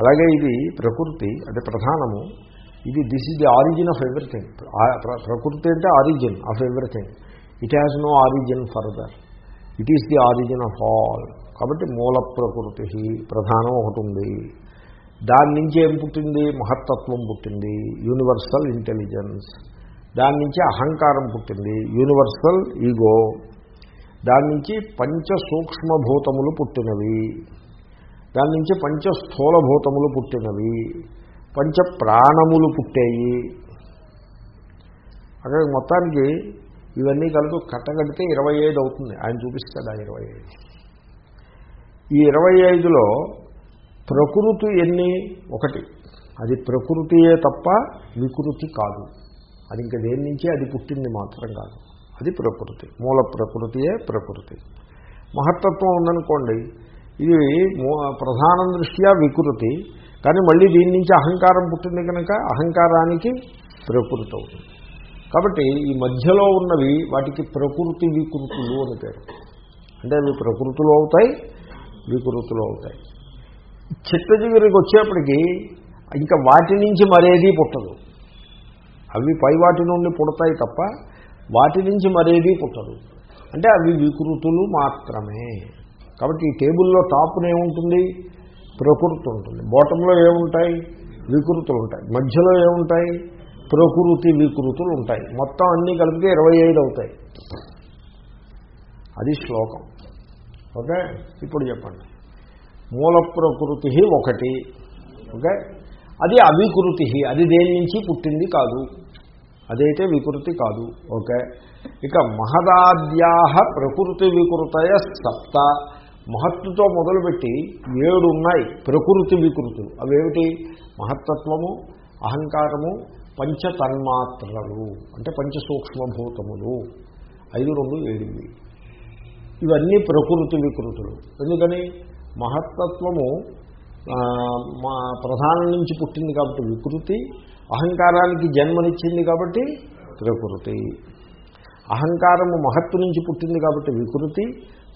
అలాగే ఇది ప్రకృతి అంటే ప్రధానము. ఇది this is the origin of everything ప్రకృతి అంటే origin of everything it has no origin further it is the origin of all కాబట్టి మూల ప్రకృతి ప్రధానం ఒకటి ఉంది. దాని నుంచి ఏం పుట్టింది? మహత్తత్వం పుట్టింది. యూనివర్సల్ ఇంటెలిజెన్స్ దాని నుంచి అహంకారం పుట్టింది. యూనివర్సల్ ఈగో దాని నుంచి పంచ సూక్ష్మభూతములు పుట్టినవి. దాని నుంచి పంచ స్థూలభూతములు పుట్టినవి పంచ ప్రాణములు పుట్టేయి. అక్కడ మొత్తానికి ఇవన్నీ కలిపి కట్టగడితే ఇరవై ఐదు అవుతుంది. ఆయన చూపిస్తాడు ఆ ఇరవై ఐదు. ఈ ఇరవై ఐదులో ప్రకృతి ఎన్ని? ఒకటి. అది ప్రకృతియే తప్ప వికృతి కాదు. అది ఇంకా దేని నుంచి? అది పుట్టింది మాత్రం కాదు. అది ప్రకృతి. మూల ప్రకృతియే ప్రకృతి. మహత్తత్వం ఉందనుకోండి ఇది ప్రధాన దృష్ట్యా వికృతి. కానీ మళ్ళీ దీని నుంచి అహంకారం పుట్టింది కనుక అహంకారానికి ప్రకృతి అవుతుంది. కాబట్టి ఈ మధ్యలో ఉన్నవి వాటికి ప్రకృతి వికృతులు అని పేరు. అంటే అవి ప్రకృతులు అవుతాయి వికృతులు అవుతాయి. చిత్తజీవికి వచ్చేప్పటికీ ఇంకా వాటి నుంచి మరేది పుట్టదు. అవి పై వాటి నుండి పుడతాయి తప్ప వాటి నుంచి మరేది పుట్టదు. అంటే అవి వికృతులు మాత్రమే. కాబట్టి ఈ టేబుల్లో టాప్ను ఏముంటుంది? ప్రకృతి ఉంటుంది. బాటంలో ఏముంటాయి? వికృతులు ఉంటాయి. మధ్యలో ఏముంటాయి? ప్రకృతి వికృతులు ఉంటాయి. మొత్తం అన్నీ కలిపితే ఇరవై ఐదు అవుతాయి. అది శ్లోకం. ఓకే? ఇప్పుడు చెప్పండి. మూల ప్రకృతి ఒకటి. ఓకే? అది అవికృతి అది దేని నుంచి పుట్టింది కాదు. అదైతే వికృతి కాదు. ఓకే? ఇక మహదాద్యా ప్రకృతి వికృతయ సప్త. మహత్తుతో మొదలుపెట్టి ఏడు ఉన్నాయి ప్రకృతి వికృతులు. అవేమిటి? మహత్తత్వము అహంకారము పంచతన్మాత్రలు. అంటే పంచ సూక్ష్మభూతములు ఐదు రెండు ఏడివి ఇవన్నీ ప్రకృతి వికృతులు. ఎందుకని? మహత్తత్వము మా ప్రధానం నుంచి పుట్టింది కాబట్టి వికృతి అహంకారానికి జన్మనిచ్చింది కాబట్టి ప్రకృతి. అహంకారము మహత్తు నుంచి పుట్టింది కాబట్టి వికృతి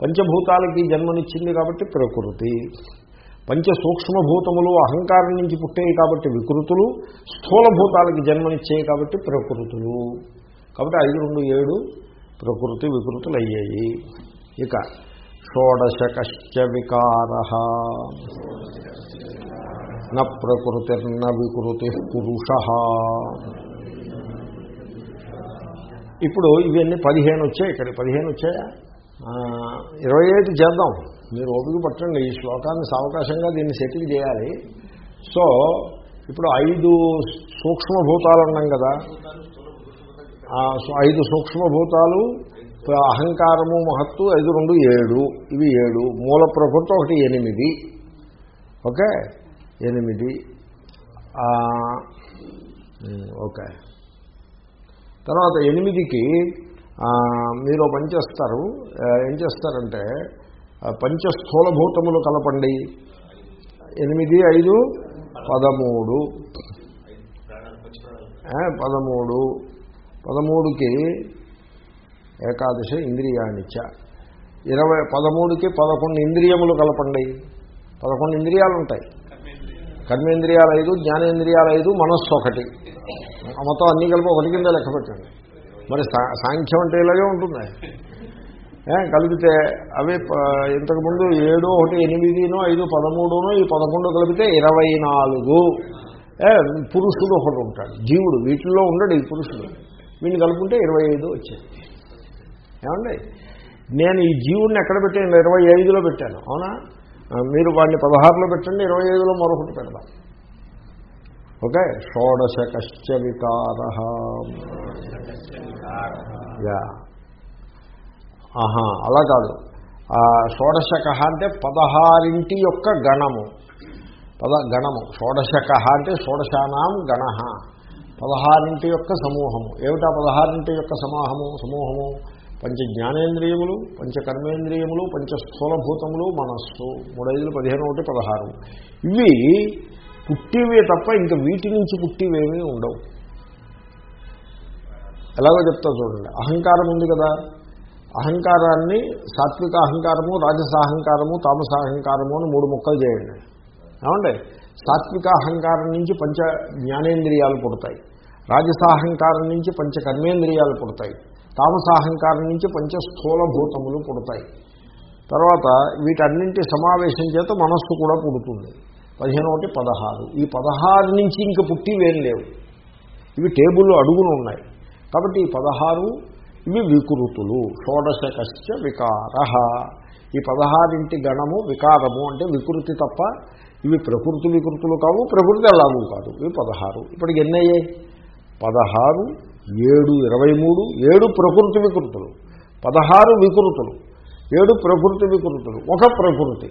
పంచభూతాలకి జన్మనిచ్చింది కాబట్టి ప్రకృతి. పంచ సూక్ష్మభూతములు అహంకారం నుంచి పుట్టేవి కాబట్టి వికృతులు స్థూలభూతాలకి జన్మనిచ్చేవి కాబట్టి ప్రకృతులు. కాబట్టి ఐదు రెండు ఏడు ప్రకృతి వికృతులు అయ్యాయి ఇక షోడశకశ్చ వికార. న ప్రకృతిర్న వికృతి పురుష. ఇప్పుడు ఇవన్నీ పదిహేను వచ్చాయి ఇక్కడ. పదిహేను వచ్చాయా? ఇరవై ఐదు చేద్దాం మీరు ఓపిక పట్టండి ఈ శ్లోకాన్ని సావకాశంగా దీన్ని సెటిల్ చేయాలి. సో ఇప్పుడు ఐదు సూక్ష్మభూతాలు అన్నాం కదా. ఐదు సూక్ష్మభూతాలు అహంకారము మహత్తు ఐదు రెండు ఏడు. ఇవి ఏడు. మూల ప్రభుత్వం ఒకటి ఎనిమిది. ఓకే? ఎనిమిది. ఓకే. తర్వాత ఎనిమిదికి మీరు పని చేస్తారు ఏం చేస్తారంటే పంచస్థూలభూతములు కలపండి. ఎనిమిది ఐదు పదమూడు. పదమూడు. పదమూడుకి ఏకాదశ ఇంద్రియానిచ్చ ఇరవై పదమూడుకి పదకొండు ఇంద్రియములు కలపండి. పదకొండు ఇంద్రియాలు ఉంటాయి కర్మేంద్రియాలు ఐదు జ్ఞానేంద్రియాలు ఐదు మనస్సు ఒకటి. మొత్తం అన్నీ కలిపి ఒకటి కింద లెక్క పెట్టండి. మరి సాంఖ్యం అంటే ఇలాగే ఉంటుంది. కలిపితే అవి ఇంతకుముందు ఏడు ఒకటి ఎనిమిదినో ఐదు పదమూడునో ఈ పదకొండు కలిపితే ఇరవై నాలుగు. పురుషుడు ఒకడు ఉంటాడు. జీవుడు వీటిల్లో ఉండడు ఈ పురుషుడు. వీడిని కలుపుకుంటే ఇరవై ఐదు వచ్చాయి. ఏమండి? నేను ఈ జీవుడిని ఎక్కడ పెట్టాను? ఇరవై ఐదులో పెట్టాను. అవునా? మీరు వాడిని పదహారులో పెట్టండి ఇరవై ఐదులో మరొకటి పెడదాం. ఓకే? షోడశకశ్చ వికార యా. ఆహా అలా కాదు. షోడశక అంటే పదహారింటి యొక్క గణము. పద గణము. షోడశక అంటే షోడశానాం గణ. పదహారింటి యొక్క సమూహము. ఏమిటా పదహారింటి యొక్క సమూహము? సమూహము పంచ జ్ఞానేంద్రియములు పంచ కర్మేంద్రియములు పంచ స్థూలభూతములు మనస్సు. మూడైదులు పదిహేను ఒకటి పదహారు. ఇవి పుట్టివే తప్ప ఇంకా వీటి నుంచి పుట్టివేమీ ఉండవు. ఎలాగో చెప్తా చూడండి. అహంకారం ఉంది కదా. అహంకారాన్ని సాత్విక అహంకారము రాజసాహంకారము తామసాహంకారము అని మూడు ముక్కలు చేయండి. ఏమండి? సాత్వికాహంకారం నుంచి పంచ జ్ఞానేంద్రియాలు పుడతాయి. రాజసాహంకారం నుంచి పంచ కర్మేంద్రియాలు పుడతాయి. తామసాహంకారం నుంచి పంచ స్థూలభూతములు పుడతాయి. తర్వాత వీటన్నింటి సమావేశం చేత మనస్సు కూడా పుడుతుంది. పదిహేను ఒకటి పదహారు. ఈ పదహారు నుంచి ఇంక పుట్టివేం లేవు. ఇవి టేబుల్ అడుగులు ఉన్నాయి. కాబట్టి ఈ పదహారు ఇవి వికృతులు. షోడశకశ్చ వికార. ఈ పదహారింటి గణము వికారము అంటే వికృతి తప్ప ఇవి ప్రకృతి వికృతులు కావు ప్రకృతి అలాగూ కాదు. ఇవి పదహారు. ఇప్పటికి ఎన్ని అయ్యాయి? పదహారు ఏడు ఇరవై మూడు ఏడు ప్రకృతి వికృతులు. పదహారు వికృతులు. ఏడు ప్రకృతి వికృతులు. ఒక ప్రకృతి.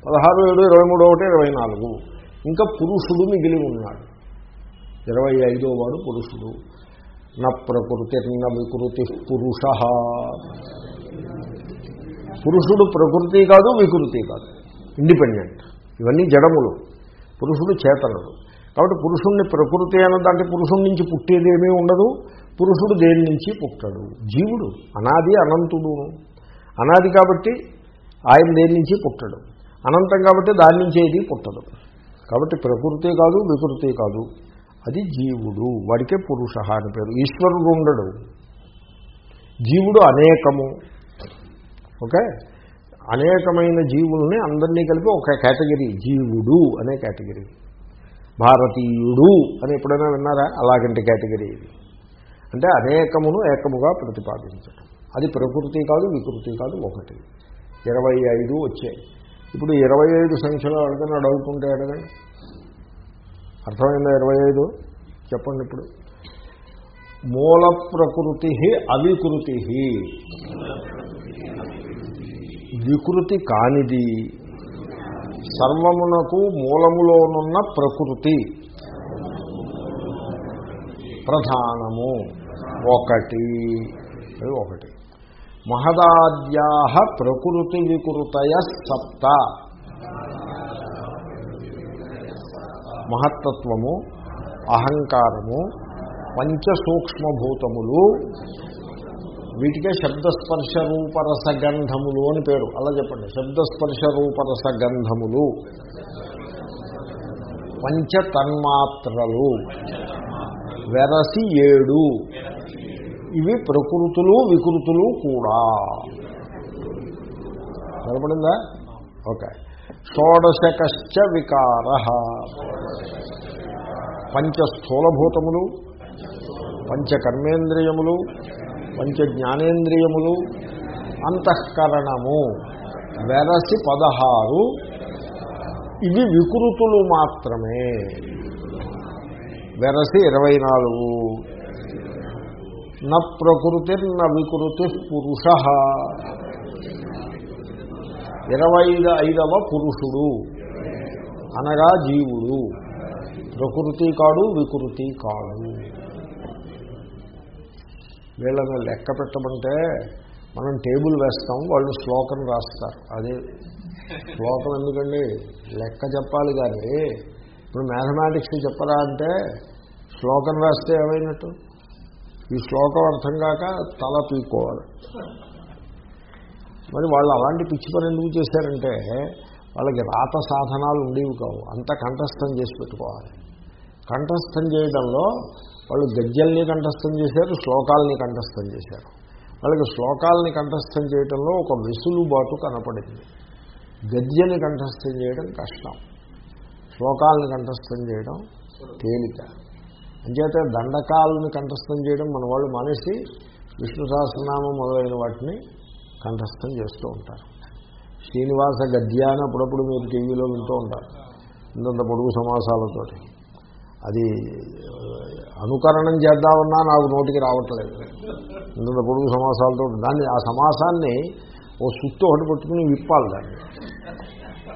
పదహారు ఏడు ఇరవై మూడు ఒకటి ఇరవై నాలుగు. ఇంకా పురుషుడు మిగిలి ఉన్నాడు. ఇరవై ఐదో వాడు పురుషుడు. న ప్రకృతి న వికృతి పురుష. పురుషుడు ప్రకృతి కాదు వికృతి కాదు. ఇండిపెండెంట్ ఇవన్నీ జడములు. పురుషుడు చేతనుడు. కాబట్టి పురుషుణ్ణి ప్రకృతి అన్నదంటే పురుషుడి నుంచి పుట్టేదేమీ ఉండదు. పురుషుడు దేని నుంచి పుట్టాడు? జీవుడు. అనాది అనంతుడు. అనాది కాబట్టి ఆయన దేని నుంచి పుట్టడు? అనంతం కాబట్టి దాని నుంచి ఏది పుట్టదు. కాబట్టి ప్రకృతి కాదు వికృతి కాదు. అది జీవుడు వాడికే పురుష అని పేరు. ఈశ్వరుడు ఉండడు. జీవుడు అనేకము. ఓకే? అనేకమైన జీవుల్ని అందరినీ కలిపి ఒక కేటగిరీ జీవుడు అనే కేటగిరీ. భారతీయుడు అని ఎప్పుడైనా విన్నారా? అలాగంటి కేటగిరీ ఇది. అంటే అనేకమును ఏకముగా ప్రతిపాదించడం అది ప్రకృతి కాదు వికృతి కాదు ఒకటి. ఇరవై ఐదు వచ్చాయి. ఇప్పుడు ఇరవై ఐదు సంఖ్యలో అడగని అడుగుతుంటే అడగండి. అర్థమైందా ఇరవై ఐదు? చెప్పండి ఇప్పుడు. మూల ప్రకృతి అవికృతి వికృతి కానిది. సర్వమునకు మూలములోనున్న ప్రకృతి. ప్రధానము. ఒకటి. అది ఒకటి. మహదాద్యా ప్రకృతి వికృతయ సప్త. మహత్తత్వము అహంకారము పంచసూక్ష్మభూతములు వీటికే శబ్దస్పర్శ రూపరస గంధములు అని పేరు. అలా చెప్పండి. శబ్దస్పర్శ రూపరస గంధములు పంచతన్మాత్రలు. వెరసి ఏడు. ఇవి ప్రకృతులు వికృతులు కూడా. కనపడిందా? ఓకే. షోడశకశ్చ వికార. పంచ స్థూలభూతములు పంచ కర్మేంద్రియములు పంచ జ్ఞానేంద్రియములు అంతఃకరణము. వెరసి పదహారు. ఇవి వికృతులు మాత్రమే. వెరసి ఇరవై నాలుగు. న ప్రకృతిర్న వికృతి పురుష ఇరవై ఐదవ పురుషుడు. అనగా జీవుడు. ప్రకృతి కాడు వికృతి కాడు. వీళ్ళని లెక్క పెట్టమంటే మనం టేబుల్ వేస్తాం వాళ్ళు శ్లోకం రాస్తారు. అదే శ్లోకం ఎందుకండి? లెక్క చెప్పాలి కానీ ఇప్పుడు మ్యాథమెటిక్స్ చెప్పరా అంటే శ్లోకం రాస్తే ఏమైనట్టు? ఈ శ్లోకం అర్థం కాక తల పీక్కోవాలి. మరి వాళ్ళు అలాంటి పిచ్చి పని ఎందుకు చేశారంటే వాళ్ళకి రాత సాధనాలు ఉండేవి కావు. అంత కంఠస్థం చేసి పెట్టుకోవాలి. కంఠస్థం చేయడంలో వాళ్ళు గద్యల్ని కంఠస్థం చేశారు శ్లోకాలని కంఠస్థం చేశారు. వాళ్ళకి శ్లోకాలని కంఠస్థం చేయడంలో ఒక వెసులుబాటు కనపడింది. గద్యని కంఠస్థం చేయడం కష్టం. శ్లోకాలను కంఠస్థం చేయడం తేలిక. అంచేతే దండకాలను కంఠస్థం చేయడం మన వాళ్ళు మానేసి విష్ణు సహస్రనామం మొదలైన వాటిని కంఠస్థం చేస్తూ ఉంటారు. శ్రీనివాస గద్యాన్ని అప్పుడప్పుడు మీరు టీవీలో వింటూ ఉంటారు. ఇంతంత పొడుగు సమాసాలతోటి. అది అనుకరణం చేద్దామన్నా నాకు నోటికి రావట్లేదు. ఇంతంత పొడుగు సమాసాలతో దాన్ని ఆ సమాసాన్ని ఓ సుత్తు ఒకటి పట్టుకుని విప్పాలి దాన్ని.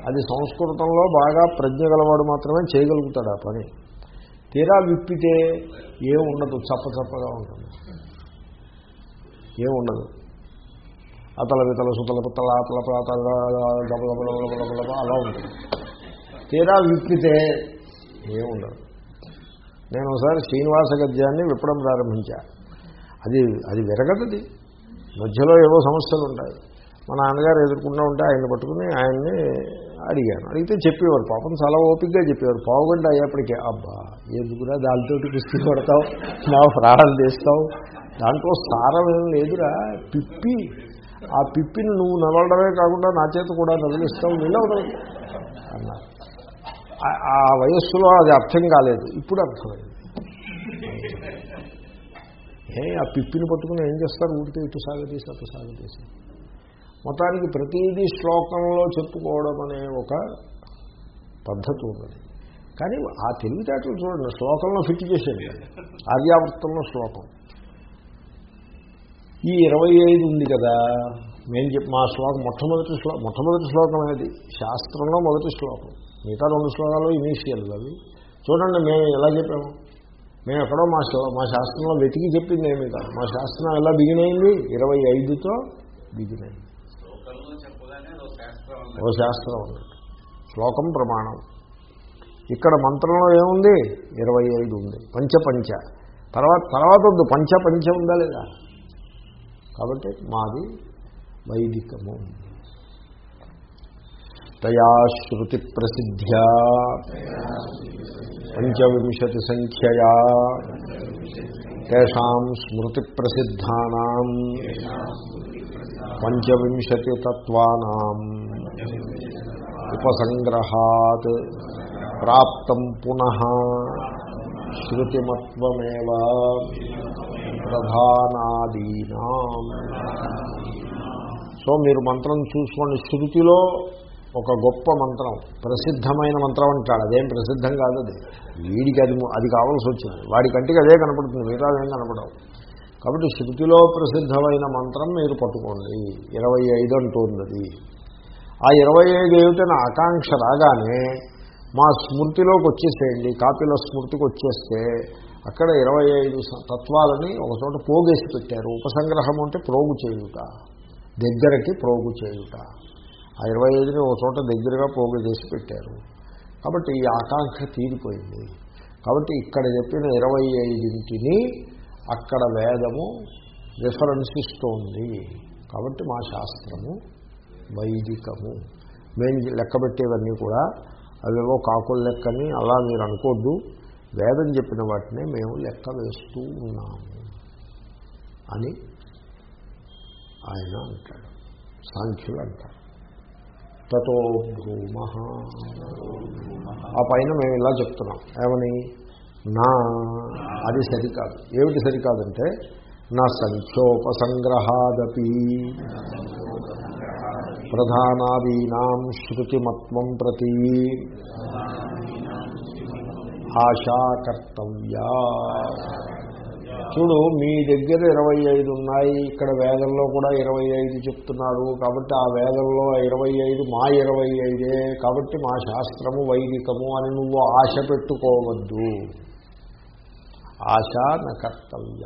అది సంస్కృతంలో బాగా ప్రజ్ఞ గలవాడు మాత్రమే చేయగలుగుతాడు ఆ పని. తీరా విప్పితే ఏం ఉండదు చప్ప చప్పగా ఉంటుంది. ఏముండదు. అతల వితల సుతల పుతల అతల ప్రాతల అలా ఉంటుంది తీరా విప్పితే ఏముండదు నేను ఒకసారి శ్రీనివాస గద్యాన్ని విప్పడం ప్రారంభించా అది అది విరగదది మధ్యలో ఏవో సమస్యలు ఉంటాయి మా నాన్నగారు ఎదుర్కొంటూ ఉంటే ఆయన్ని పట్టుకుని ఆయన్ని అడిగాను. అడిగితే చెప్పేవారు. పాపం చాలా ఓపికగా చెప్పేవారు. పావుగంట అయ్యేప్పటికే అబ్బా ఎందుకురా దానితోటి కుస్తీ పడతావు నా ప్రాణాలు తీస్తావు? దాంట్లో సారం ఏం లేదురా? పిప్పి ఆ పిప్పిని నువ్వు నవలడమే కాకుండా నా చేత కూడా నదిలిస్తావు నిలవడం అన్నారు ఆ- వయస్సులో అది అర్థం కాలేదు. ఇప్పుడు అర్థమైంది. ఏ ఆ పిప్పిని పట్టుకుని ఏం చేస్తారు? ఊరితే ఇటు సాగతీసి అటు సాగతీసి మొత్తానికి ప్రతిదీ శ్లోకంలో చెప్పుకోవడం అనే ఒక పద్ధతి ఉన్నది. కానీ ఆ తెలివితేటలు చూడండి శ్లోకంలో ఫిట్ చేసేది ఆర్యావృత్తంలో శ్లోకం. ఈ ఇరవై ఐదు ఉంది కదా మేము చెప్పి మా శ్లోకం మొట్టమొదటి శ్లో మొట్టమొదటి శ్లోకం అనేది శాస్త్రంలో మొదటి శ్లోకం. మిగతా రెండు శ్లోకాలు ఇనీషియల్ అవి. చూడండి మేము ఎలా చెప్పాము? మేము ఎక్కడో మా మా శాస్త్రంలో వెతికి చెప్పింది ఏమి కాదు. మా శాస్త్రం ఎలా బిగినైంది ఇరవై ఐదుతో బిగినైంది అయింది శ్లోకంలో చెప్పగానే అదో శాస్త్రం ఉంది. ఓ శాస్త్రం ఉన్నట్టు శ్లోకం ప్రమాణం. ఇక్కడ మంత్రంలో ఏముంది? ఇరవై ఐదు ఉంది. పంచ పంచ తర్వాత తర్వాత వద్దు. పంచ పంచ ఉందా లేదా? కాబట్టి మాది వైదికము. తయా శృతి ప్రసిద్ధ్యా. పంచవింశతి సంఖ్యయా. తేషాం స్మృతి ప్రసిద్ధానాం. పంచవింశతి తత్వానాం. ఉపసంగ్రహాత్ ప్రాప్తం పునః శృతిమత్వమేవ ప్రధానాదీనా. సో మీరు మంత్రం చూసుకోండి. శృతిలో ఒక గొప్ప మంత్రం ప్రసిద్ధమైన మంత్రం అంటాడు అదేం ప్రసిద్ధం కాదు అది. వీడికి అది అది కావాల్సి వచ్చింది. వాడి కంటికి అదే కనపడుతుంది. మిగతా అదేం కనపడవు. కాబట్టి శృతిలో ప్రసిద్ధమైన మంత్రం మీరు పట్టుకోండి. ఇరవై ఐదు అంటుంది అది ఆ ఇరవై ఐదు ఏమిటని ఆకాంక్ష రాగానే మా స్మృతిలోకి వచ్చేసేయండి కాపీల స్మృతికి వచ్చేస్తే అక్కడ ఇరవై ఐదు తత్వాలని ఒకచోట పోగేసి పెట్టారు. ఉపసంగ్రహం అంటే ప్రోగు చేయుట. దగ్గరకి ప్రోగు చేయుట. ఆ ఇరవై ఐదుని ఒక చోట దగ్గరగా పోగు చేసి పెట్టారు. కాబట్టి ఈ ఆకాంక్ష తీరిపోయింది. కాబట్టి ఇక్కడ చెప్పిన ఇరవై ఐదింటిని అక్కడ వేదము రిఫరెన్స్ ఇస్తోంది కాబట్టి మా శాస్త్రము వైదికము. మేము లెక్కబెట్టేవన్నీ కూడా అవేవో కాకుల లెక్కని అలా మీరు అనుకోద్దు. వేదం చెప్పిన వాటినే మేము లెక్క వేస్తూ ఉన్నాము అని ఆయన అంటాడు. సాంఖ్యులు అంటారు. తతో భూమ ఆ పైన మేము ఇలా చెప్తున్నాం. ఏమని? నా అది సరికాదు. ఏమిటి సరికాదంటే నా సంఖ్యోపసంగ్రహాదపి. ప్రధానాదీనాం శృతిమత్వం ప్రతి ఆశాకర్తవ్యా. చూడు మీ దగ్గర ఇరవై ఐదు ఉన్నాయి ఇక్కడ వేదంలో కూడా ఇరవై ఐదు చెప్తున్నారు కాబట్టి ఆ వేదంలో ఇరవై ఐదు మా ఇరవై ఐదే కాబట్టి మా శాస్త్రము వైదికము అని నువ్వు ఆశ పెట్టుకోవద్దు. ఆశ నా కర్తవ్య.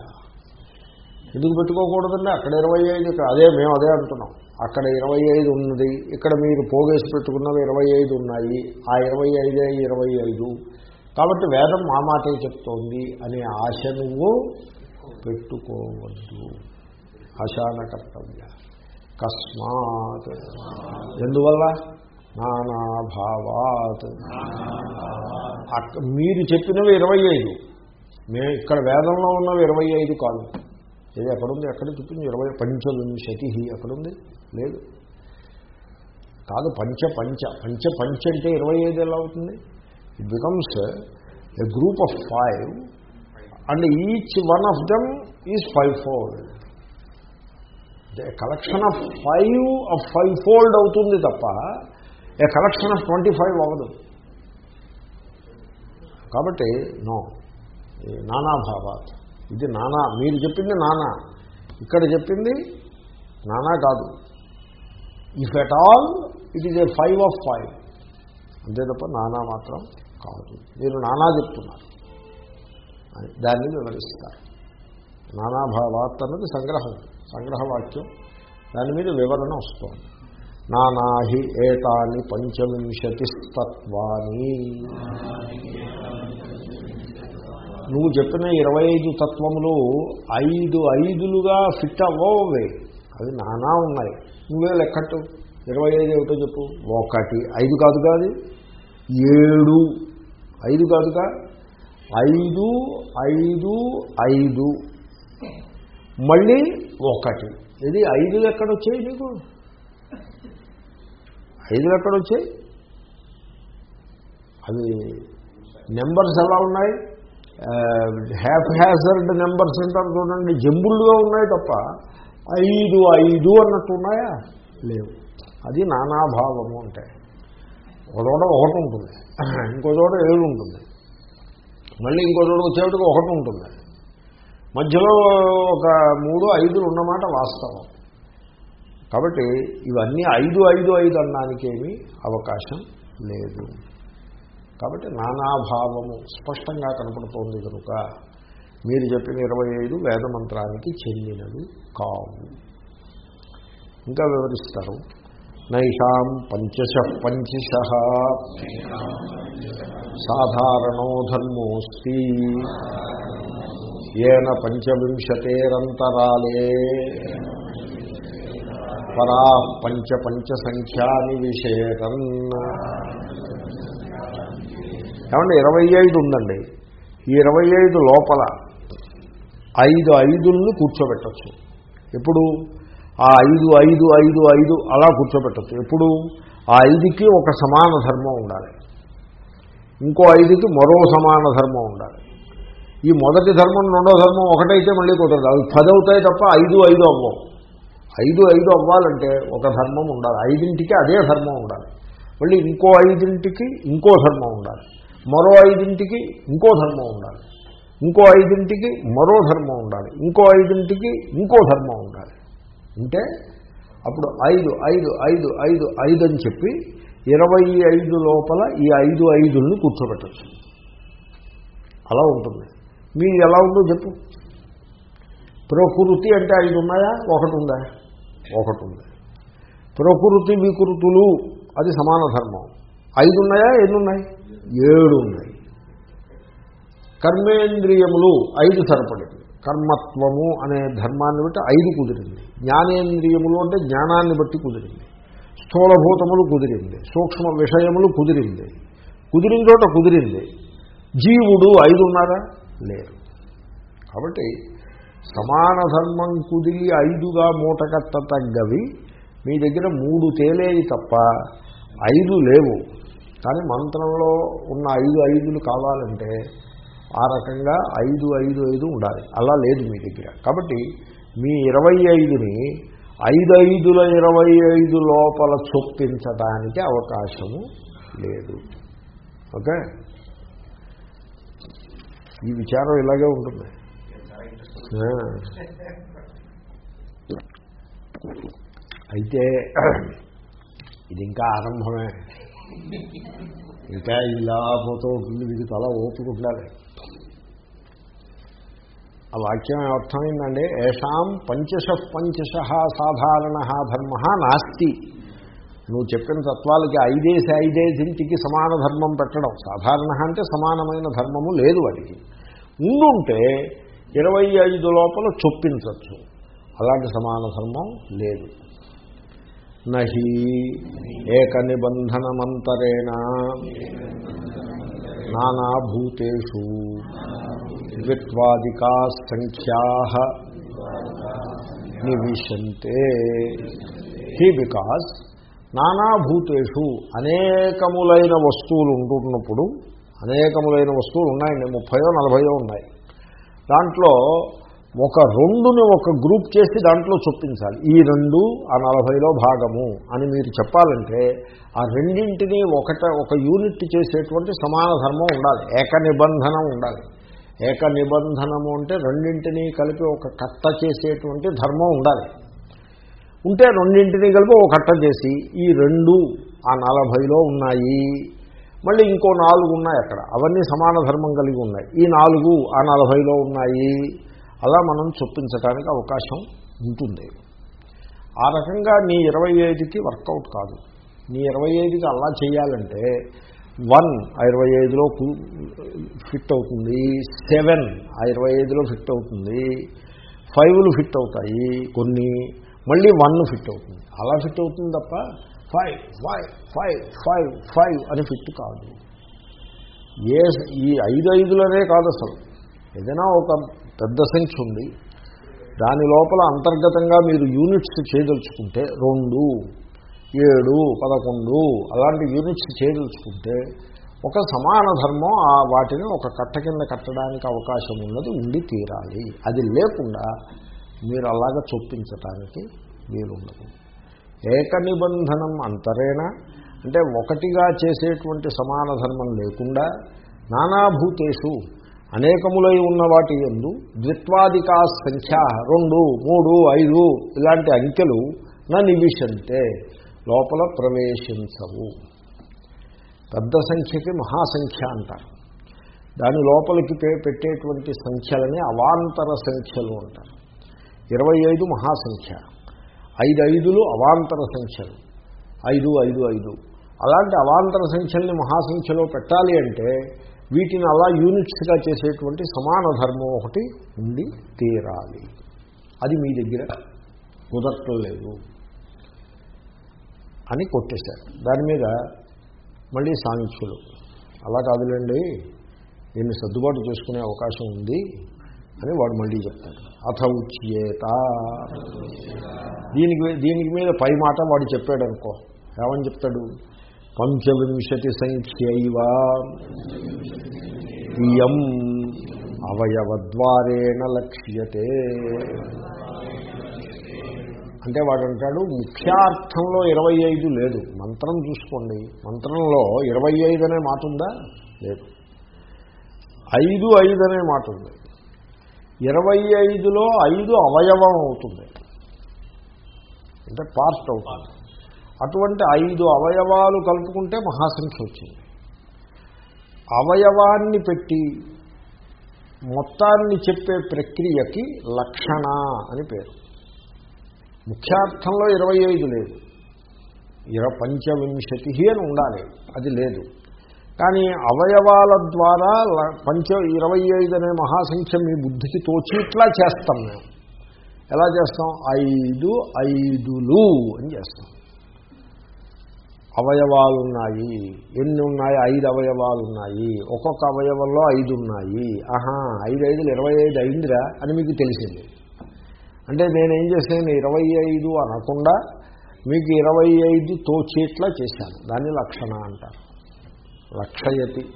ఎందుకు పెట్టుకోకూడదండి? అక్కడ ఇరవై ఐదు అదే మేము అదే అంటున్నాం. అక్కడ ఇరవై ఐదు ఉన్నది. ఇక్కడ మీరు పోగేసి పెట్టుకున్నవి ఇరవై ఐదు ఉన్నాయి. ఆ ఇరవై ఐదే ఇరవై ఐదు. కాబట్టి వేదం మా మాటే చెప్తోంది అనే ఆశ నువ్వు పెట్టుకోవద్దు. ఆశాన కర్తవ్య. కస్మాత్. ఎందువల్ల? నానాభావాత్. మీరు చెప్పినవి ఇరవై ఐదు. మేము ఇక్కడ వేదంలో ఉన్నవి ఇరవై ఐదు కాదు. ఇది ఎక్కడుంది? ఎక్కడ చెప్పింది ఇరవై పంచవింశతి ఎక్కడుంది? లేదు. కాదు పంచ పంచ. పంచ పంచ అంటే ఇరవై ఐదు ఎలా అవుతుంది? It becomes a group of five and each one of them is five fold collection of five of five fold అవుతుంది తప్ప a collection of twenty five అవ్వదు. కాబట్టి నో నానాభావాత్ ఇది నానా మీరు చెప్పింది నానా. ఇక్కడ చెప్పింది నానా కాదు. If at all it is a five of five అంతే తప్ప నానా మాత్రం కాదు. మీరు నానా చెప్తున్నారు అని దాన్ని వివరిస్తారు. నానాభావాత్ అన్నది సంగ్రహం సంగ్రహ వాక్యం దాని మీద వివరణ వస్తుంది. నానాహి ఏతాని పంచవింశతిస్తత్వాని. నువ్వు చెప్పిన ఇరవై ఐదు తత్వములు ఐదు ఐదులుగా ఫిట్ అవ్వవే. అవి నానా ఉన్నాయి. నువ్వే లెక్కట్టు ఇరవై ఐదు ఏమిటో చెప్పు. ఒకటి ఐదు కాదు కాదు ఏడు ఐదు కాదుగా ఐదు ఐదు ఐదు. మళ్ళీ ఒకటి. ఇది ఐదులు ఎక్కడొచ్చాయి నీకు? ఐదులు ఎక్కడొచ్చాయి అవి నెంబర్స్ ఎలా ఉన్నాయి? హ్యాప్ హ్యాజర్డ్ నెంబర్స్ అంటారు చూడండి. జంబుల్గా ఉన్నాయి తప్ప ఐదు ఐదు అన్నట్టు ఉన్నాయా? లేవు. అది నానాభావము అంటే. ఒక చోట ఒకటి ఉంటుంది. ఇంకో చోట ఏడు ఉంటుంది. మళ్ళీ ఇంకో చోట వచ్చేటికి ఒకటి ఉంటుంది. మధ్యలో ఒక మూడు ఐదులు ఉన్నమాట వాస్తవం. కాబట్టి ఇవన్నీ ఐదు ఐదు ఐదు అనడానికేమీ అవకాశం లేదు. కాబట్టి నానాభావము స్పష్టంగా కనపడుతోంది కనుక మీరు చెప్పిన ఇరవై ఐదు వేదమంత్రానికి చెందినవి కావు. ఇంకా వివరిస్తారు. నైషాం పంచశ పంచశ సాధారణో ధర్మోస్తి. ఏన పంచవింశతేరంతరాలే. పరా పంచ పంచ సంఖ్యాని ఏమంటే ఇరవై ఐదు ఉందండి. ఈ ఇరవై ఐదు లోపల ఐదు ఐదుల్ని కూర్చోబెట్టచ్చు. ఎప్పుడు? ఆ ఐదు ఐదు ఐదు ఐదు అలా కూర్చోబెట్టచ్చు. ఎప్పుడు? ఆ ఐదుకి ఒక సమాన ధర్మం ఉండాలి. ఇంకో ఐదుకి మరో సమాన ధర్మం ఉండాలి. ఈ మొదటి ధర్మం రెండో ధర్మం ఒకటైతే మళ్ళీ కుదరదు. అవి పది అవుతాయి తప్ప ఐదు ఐదు అవ్వవు. ఐదు ఐదు అవ్వాలంటే ఒక ధర్మం ఉండాలి. ఐదింటికి అదే ధర్మం ఉండాలి. మళ్ళీ ఇంకో ఐదింటికి ఇంకో ధర్మం ఉండాలి. మరో ఐదింటికి ఇంకో ధర్మం ఉండాలి. ఇంకో ఐదింటికి మరో ధర్మం ఉండాలి. ఇంకో ఐదింటికి ఇంకో ధర్మం ఉండాలి. అంటే అప్పుడు ఐదు ఐదు ఐదు ఐదు ఐదు అని చెప్పి ఇరవై ఐదు లోపల ఈ ఐదు ఐదుల్ని కూర్చోబెట్టచ్చు. అలా ఉంటుంది. మీరు ఎలా ఉందో చెప్పు. ప్రకృతి అంటే ఐదు ఉన్నాయా? ఒకటి ఉందా? ఒకటి ఉంది. ప్రకృతి వికృతులు అది సమాన ధర్మం. ఐదు ఉన్నాయా? ఎన్ని ఉన్నాయి? ఏడు ఉన్నాయి. కర్మేంద్రియములు ఐదు సరిపడింది కర్మత్వము అనే ధర్మాన్ని బట్టి ఐదు కుదిరింది. జ్ఞానేంద్రియములు అంటే జ్ఞానాన్ని బట్టి కుదిరింది. స్థూలభూతములు కుదిరింది. సూక్ష్మ విషయములు కుదిరింది. కుదిరిన చోట కుదిరింది. జీవుడు ఐదు ఉన్నారా లేరు. కాబట్టి సమాన ధర్మం కుదిరి ఐదుగా మూటకట్ట తగ్గవి మీ దగ్గర మూడు తేలేవి తప్ప ఐదు లేవు. కానీ మంత్రంలో ఉన్న ఐదు ఐదులు కావాలంటే ఆ రకంగా ఐదు ఐదు ఐదు ఉండాలి. అలా లేదు మీ దగ్గర. కాబట్టి మీ ఇరవై ఐదుని ఐదు ఐదుల ఇరవై ఐదు లోపల చొప్పించడానికి అవకాశము లేదు. ఓకే? ఈ విచారం ఇలాగే ఉంటుంది. అయితే ఇది ఇంకా ఆరంభమే. ఇంకా ఇలా పోతూ ఉంటుంది మీకు తల ఓపిక ఆ వాక్యం అర్థమైందండి ఏషాం పంచశ పంచశ సాధారణ ధర్మ నాస్తి. నువ్వు చెప్పిన తత్వాలకి ఐదేసి ఐదేసింటికి సమాన ధర్మం పెట్టడం సాధారణ అంటే సమానమైన ధర్మము లేదు వాటికి ఉండుంటే ఇరవై ఐదు లోపల చొప్పించవచ్చు అలాంటి సమాన ధర్మం లేదు. నహి ఏక నిబంధనమంతరేణ నానాభూతూ ద్విత్వాదికా సంఖ్యా నివిశంతే. హీ బికాస్ నానాభూతేషు అనేకములైన వస్తువులు ఉంటున్నప్పుడు అనేకములైన వస్తువులు ఉన్నాయండి ముప్పయో నలభయో ఉన్నాయి. దాంట్లో ఒక రెండుని ఒక గ్రూప్ చేసి దాంట్లో చొప్పించాలి. ఈ రెండు ఆ నలభైలో భాగము అని మీరు చెప్పాలంటే ఆ రెండింటినీ ఒకట ఒక యూనిట్ చేసేటువంటి సమాన ధర్మం ఉండాలి. ఏక నిబంధనం ఉండాలి. ఏక నిబంధనము అంటే రెండింటినీ కలిపి ఒక కట్ట చేసేటువంటి ధర్మం ఉండాలి. ఉంటే రెండింటినీ కలిపి ఒక కట్ట చేసి ఈ రెండు ఆ నలభైలో ఉన్నాయి. మళ్ళీ ఇంకో నాలుగు ఉన్నాయి అక్కడ. అవన్నీ సమాన ధర్మం కలిగి ఉన్నాయి. ఈ నాలుగు ఆ నలభైలో ఉన్నాయి. అలా మనం చొప్పించడానికి అవకాశం ఉంటుంది. ఆ రకంగా నీ ఇరవై ఐదుకి వర్కౌట్ కాదు. నీ ఇరవై ఐదుకి అలా చేయాలంటే వన్ ఆ ఇరవై ఐదులో ఫిట్ అవుతుంది. సెవెన్ ఆ ఇరవై ఐదులో ఫిట్ అవుతుంది. ఫైవ్లు ఫిట్ అవుతాయి కొన్ని. మళ్ళీ వన్ ఫిట్ అవుతుంది. అలా ఫిట్ అవుతుంది తప్ప five five five five five అని ఫిట్ కాదు. ఏ ఈ ఐదు ఐదులోనే కాదు అసలు. ఏదైనా ఒక పెద్ద సంఖ్య ఉంది. దాని లోపల అంతర్గతంగా మీరు యూనిట్స్ చేయదలుచుకుంటే రెండు ఏడు పదకొండు అలాంటి యూనిట్స్ చేయదలుచుకుంటే ఒక సమాన ధర్మం ఆ వాటిని ఒక కట్ట కింద కట్టడానికి అవకాశం ఉన్నది ఉండి తీరాలి. అది లేకుండా మీరు అలాగ చొప్పించటానికి వీలుండదు. ఏక నిబంధనం అంతరేనా అంటే ఒకటిగా చేసేటువంటి సమాన ధర్మం లేకుండా నానాభూతేషు అనేకములై ఉన్న వాటి ఎందు ద్విత్వాదికా సంఖ్య రెండు మూడు ఐదు ఇలాంటి అంకెలు నా నివిశంతే లోపల ప్రవేశించవు. పెద్ద సంఖ్యకి మహాసంఖ్య అంటారు. దాని లోపలికి పెట్టేటువంటి సంఖ్యలని అవాంతర సంఖ్యలు అంటారు. ఇరవై ఐదు మహాసంఖ్య ఐదు ఐదులు అవాంతర సంఖ్యలు. ఐదు ఐదు ఐదు. అలాంటి అవాంతర సంఖ్యల్ని మహాసంఖ్యలో పెట్టాలి అంటే వీటిని అలా యూనిట్స్గా చేసేటువంటి సమాన ధర్మం ఒకటి ఉండి తీరాలి. అది మీ దగ్గర కుదరట్లేదు అని కొట్టేశారు. దాని మీద మళ్ళీ సాంఖ్యులు అలా కాదులేండి దీన్ని సర్దుబాటు చేసుకునే అవకాశం ఉంది అని వాడు మళ్ళీ చెప్తాడు. అథ ఉచ్యేత దీనికి దీనికి మీద పై మాట వాడు చెప్పాడు అనుకో ఏమని చెప్తాడు? పంచవింశతి సంఖ్యైవ ఇయం అవయవద్వారేణ లక్ష్యతే. అంటే వాడంటాడు ముఖ్యార్థంలో ఇరవై ఐదు లేదు. మంత్రం చూసుకోండి. మంత్రంలో ఇరవై ఐదు అనే మాట ఉందా? లేదు. ఐదు ఐదు అనే మాట ఉంది. ఇరవై ఐదులో ఐదు అవయవం అవుతుంది. అంటే పార్ట్ అవుతుంది. అటువంటి ఐదు అవయవాలు కలుపుకుంటే మహాసంఖ్య వచ్చింది. అవయవాన్ని పెట్టి మొత్తాన్ని చెప్పే ప్రక్రియకి లక్షణ అని పేరు. ముఖ్యార్థంలో ఇరవై ఐదు లేదు. ఇర పంచవింశతి అని ఉండాలి. అది లేదు. కానీ అవయవాల ద్వారా ల- పంచ ఇరవై ఐదు అనే మహాసంఖ్య మీ బుద్ధికి తోచి ఇట్లా చేస్తాం మేము. ఎలా చేస్తాం? ఐదు ఐదులు అని చేస్తాం. అవయవాలు ఉన్నాయి ఎన్ని ఉన్నాయి ఐదు అవయవాలు ఉన్నాయి ఒక్కొక్క అవయవంలో ఐదు ఉన్నాయి ఆహా ఐదు ఐదులు ఇరవై ఐదు అయిందిరా అని మీకు తెలిసింది. అంటే నేనేం చేశాను? ఇరవై ఐదు అనకుండా మీకు ఇరవై ఐదు తోచేట్లా చేశాను. దాన్ని లక్షణ అంటారు. లక్షయతి.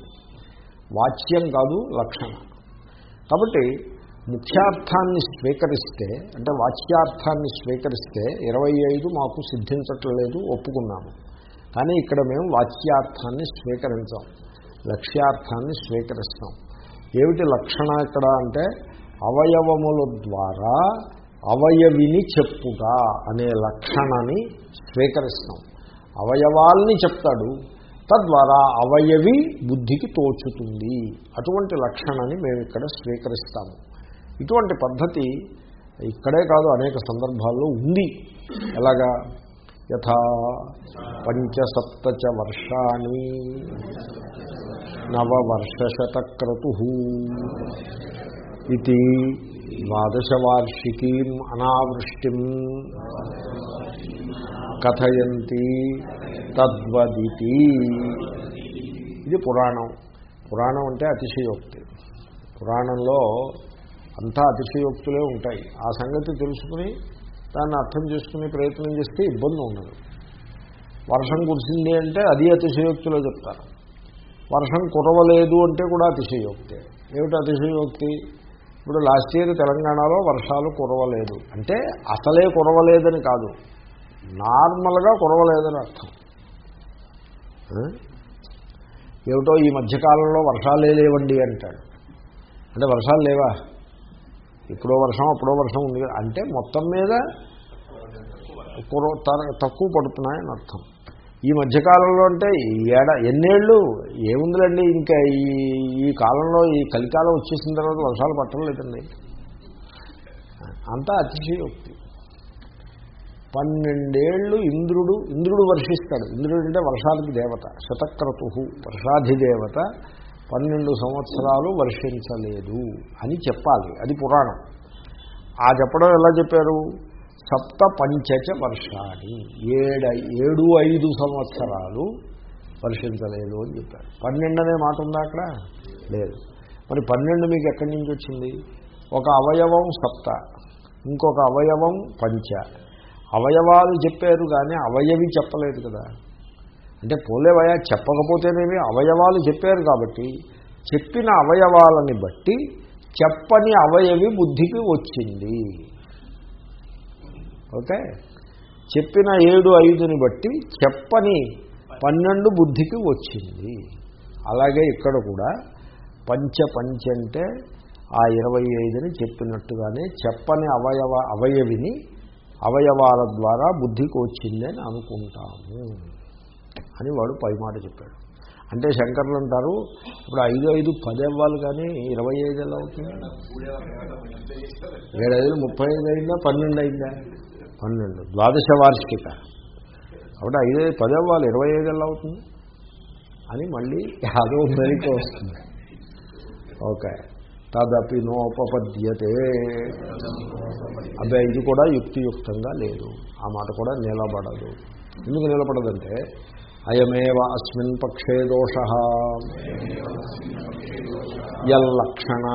వాచ్యం కాదు లక్షణ. కాబట్టి ముఖ్యార్థాన్ని స్వీకరిస్తే అంటే వాచ్యార్థాన్ని స్వీకరిస్తే ఇరవై ఐదు మాకు సిద్ధించట్లేదు ఒప్పుకున్నాము. కానీ ఇక్కడ మేము వాచ్యార్థాన్ని స్వీకరించాం. లక్ష్యార్థాన్ని స్వీకరిస్తాం. ఏమిటి లక్షణ ఇక్కడ అంటే అవయవముల ద్వారా అవయవిని చెప్పుట అనే లక్షణని స్వీకరిస్తాం. అవయవాల్ని చెప్తాడు. తద్వారా అవయవి బుద్ధికి తోచుతుంది. అటువంటి లక్షణాన్ని మేము ఇక్కడ స్వీకరిస్తాము. ఇటువంటి పద్ధతి ఇక్కడే కాదు అనేక సందర్భాల్లో ఉంది. ఎలాగా? యథా పంచసప్తచ వర్షాన్ని నవవర్షశతక్రతు ఇది ద్వాదశవార్షికీం అనావృష్టిం కథయంతి తద్వదితి. ఇది పురాణం. పురాణం అంటే అతిశయోక్తి. పురాణంలో అంతా అతిశయోక్తులే ఉంటాయి. ఆ సంగతి తెలుసుకుని దాన్ని అర్థం చేసుకునే ప్రయత్నం చేస్తే ఇబ్బంది ఉండదు. వర్షం కురిసింది అంటే అది అతిశయోక్తిలో చెప్తారు. వర్షం కురవలేదు అంటే కూడా అతిశయోక్తే. ఏమిటి అతిశయోక్తి? ఇప్పుడు లాస్ట్ ఇయర్ తెలంగాణలో వర్షాలు కురవలేదు. అంటే అసలే కురవలేదని కాదు. నార్మల్గా కురవలేదని అర్థం. ఏమిటో ఈ మధ్యకాలంలో వర్షాలే లేవండి అంటాడు. అంటే వర్షాలు లేవా? ఇప్పుడో వర్షం అప్పుడో వర్షం ఉంది. అంటే మొత్తం మీద తర- తక్కువ పడుతున్నాయని అర్థం. ఈ మధ్యకాలంలో అంటే ఈ ఏడ ఎన్నేళ్ళు ఏముందిలండి? ఇంకా ఈ ఈ కాలంలో ఈ కలికాలం వచ్చేసిన తర్వాత వర్షాలు పట్టలేదండి అంతా అతిశయోక్తి. పన్నెండేళ్ళు ఇంద్రుడు ఇంద్రుడు వర్షిస్తాడు. ఇంద్రుడు అంటే వర్షాలకి దేవత శతక్రతు వర్షాధిదేవత. పన్నెండు సంవత్సరాలు వర్షించలేదు అని చెప్పాలి. అది పురాణం. ఆ చెప్పడం ఎలా చెప్పారు? సప్త పంచచ వర్షాన్ని ఏడ ఏడు ఐదు సంవత్సరాలు వర్షించలేదు అని చెప్పారు. పన్నెండు అనే మాట ఉందా అక్కడ? లేదు. మరి పన్నెండు మీకు ఎక్కడి నుంచి వచ్చింది? ఒక అవయవం సప్త ఇంకొక అవయవం పంచ. అవయవాలు చెప్పారు కానీ అవయవి చెప్పలేదు కదా. అంటే పోలేవయా చెప్పకపోతేనేమి అవయవాలు చెప్పారు కాబట్టి చెప్పిన అవయవాలని బట్టి చెప్పని అవయవి బుద్ధికి వచ్చింది. ఓకే? చెప్పిన ఏడు ఐదుని బట్టి చెప్పని పన్నెండు బుద్ధికి వచ్చింది. అలాగే ఇక్కడ కూడా పంచ పంచ అంటే ఆ ఇరవై ఐదుని చెప్పినట్టుగానే చెప్పని అవయవ అవయవిని అవయవాల ద్వారా బుద్ధికి వచ్చిందని అని అనుకుంటాము. అని వాడు పై మాట చెప్పాడు. అంటే శంకర్లు అంటారు ఇప్పుడు ఐదు ఐదు పది అవ్వాలి కానీ ఇరవై ఐదు ఎలా అవుతుంది ఏడు ఐదు ముప్పై ఐదు అయిందా పన్నెండు అయిందా? పన్నెండు. ద్వాదశ వార్షిక. కాబట్టి ఐదు ఐదు పది అవ్వాలి ఇరవై ఐదు ఎలా అవుతుంది. అని మళ్ళీ అదో మెరిక వస్తుంది. ఓకే. తదపి నోపపద్యతే. అబ్బాయి ఇది కూడా యుక్తియుక్తంగా లేదు. ఆ మాట కూడా నిలబడదు. ఎందుకు నిలబడదంటే అయమేవ అస్మిన్ పక్షే దోష. యల్లక్షణ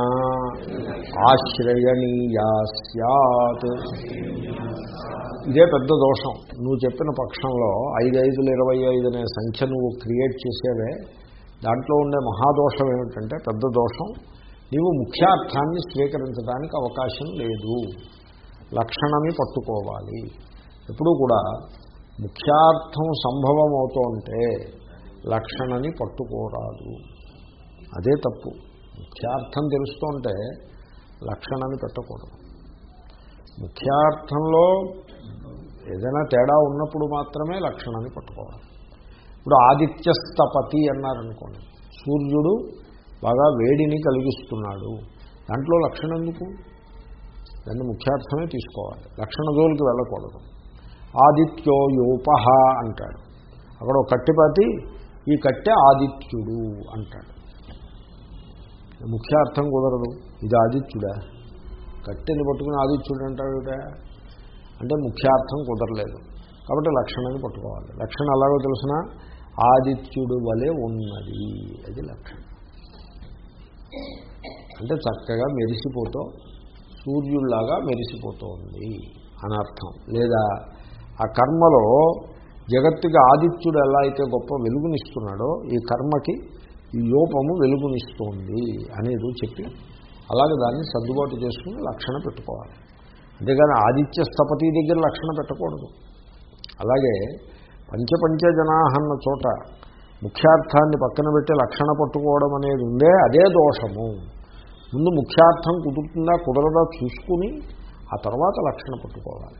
ఆశ్రయణీయా సత్ ఇదే పెద్ద దోషం. నువ్వు చెప్పిన పక్షంలో ఐదు ఐదులు ఇరవై ఐదు అనే సంఖ్య నువ్వు క్రియేట్ చేసేవే. దాంట్లో ఉండే మహాదోషం ఏమిటంటే పెద్ద దోషం. నీవు ముఖ్యార్థాన్ని స్వీకరించడానికి అవకాశం లేదు. లక్షణమే పట్టుకోవాలి. ఎప్పుడూ కూడా ముఖ్యార్థం సంభవం అవుతుంటే లక్షణని పట్టుకోరాదు. అదే తప్పు. ముఖ్యార్థం తెలుస్తుంటే లక్షణాన్ని పెట్టకూడదు. ముఖ్యార్థంలో ఏదైనా తేడా ఉన్నప్పుడు మాత్రమే లక్షణాన్ని పట్టుకోవాలి. ఇప్పుడు ఆదిత్యస్తపతి అన్నారనుకోండి సూర్యుడు బాగా వేడిని కలిగిస్తున్నాడు. దాంట్లో లక్షణం ఎందుకు? దాన్ని ముఖ్యార్థమే తీసుకోవాలి. లక్షణ జోలికి వెళ్ళకూడదు. ఆదిత్యో యోపహ అంటాడు. అక్కడ ఒక కట్టెపాతి ఈ కట్టె ఆదిత్యుడు అంటాడు. ముఖ్య అర్థం కుదరదు. ఇది ఆదిత్యుడా? కట్టెని పట్టుకుని ఆదిత్యుడు అంటాడుడా అంటే ముఖ్యార్థం కుదరలేదు. కాబట్టి లక్షణాన్ని పట్టుకోవాలి. లక్షణం ఎలాగో తెలిసిన? ఆదిత్యుడు వలె ఉన్నది. అది లక్షణం. అంటే చక్కగా మెరిసిపోతూ సూర్యుడిలాగా మెరిసిపోతోంది అనర్థం. లేదా ఆ కర్మలో జగత్తుకి ఆదిత్యుడు ఎలా అయితే గొప్ప వెలుగునిస్తున్నాడో ఈ కర్మకి ఈ లోపము వెలుగునిస్తోంది అనేది చెప్పి అలాగే దాన్ని సర్దుబాటు చేసుకుని లక్షణ పెట్టుకోవాలి. అంతేగాని ఆదిత్య స్థపతి దగ్గర లక్షణ పెట్టకూడదు. అలాగే పంచపంచ జనాహన్న చోట ముఖ్యార్థాన్ని పక్కన పెట్టి లక్షణ పట్టుకోవడం అనేది ఉందే అదే దోషము. ముందు ముఖ్యార్థం కుదురుతుందా కుదరదా చూసుకుని ఆ తర్వాత లక్షణ పట్టుకోవాలి.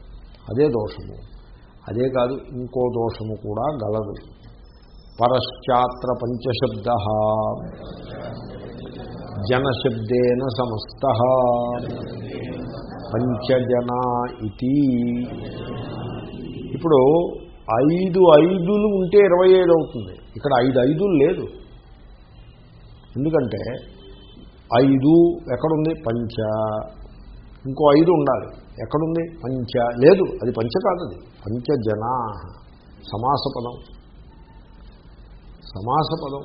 అదే దోషము. అదే కాదు ఇంకో దోషము కూడా గలదు. పరశ్చాత్ర పంచశబ్ద. జనశబ్దేన సమస్త. పంచజన ఇది ఇప్పుడు ఐదు ఐదులు ఉంటే ఇరవై ఏడు అవుతుంది. ఇక్కడ ఐదు ఐదులు లేదు. ఎందుకంటే ఐదు ఎక్కడుంది? పంచ. ఇంకో ఐదు ఉండాలి. ఎక్కడుంది? పంచ. లేదు అది పంచ కాదు పంచజనా. సమాస పదం సమాస పదం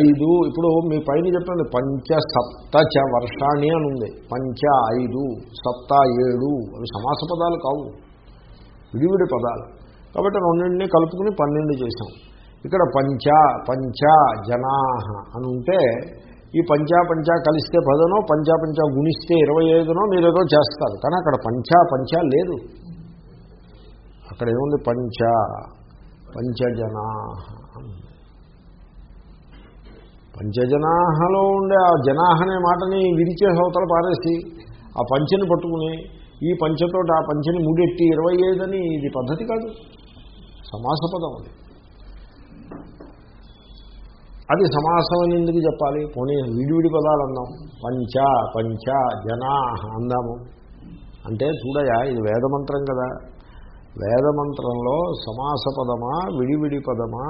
ఐదు ఇప్పుడు మీ పైన చెప్పండి పంచ సప్త చ వర్షాణి అని ఉంది పంచ ఐదు సప్త ఏడు అవి సమాస పదాలు కావు. విడివిడి పదాలు. కాబట్టి రెండింటినీ కలుపుకుని పన్నెండు చేశాం. ఇక్కడ పంచ పంచ జనా అని ఉంటే ఈ పంచా పంచా కలిస్తే పదనో పంచా పంచా గుణిస్తే ఇరవై ఐదునో మీరు ఏదో చేస్తారు. కానీ అక్కడ పంచా పంచా లేదు. అక్కడ ఏముంది? పంచ పంచజనా. పంచజనాహలో ఉండే ఆ జనాహ అనే మాటని విరిచే సవతలు పారేసి ఆ పంచని పట్టుకుని ఈ పంచతో ఆ పంచని ముడెట్టి ఇరవై ఐదని ఇది పద్ధతి కాదు. సమాస పదం అది. అది సమాసం అని ఎందుకు చెప్పాలి? పోనీ విడివిడి పదాలు అన్నాం పంచ పంచ జనా అందాము. అంటే చూడయా ఇది వేదమంత్రం కదా. వేదమంత్రంలో సమాస పదమా విడివిడి పదమా